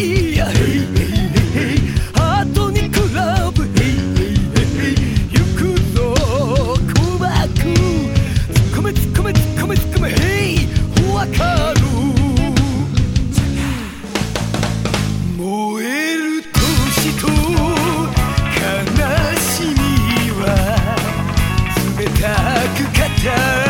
ヘイヘイヘイヘイハートにクラブヘイヘイヘイくぞ鼓膜突っ込め突っ込め突っ込め突っ込めヘイわかる燃える年と悲しみは冷たく語る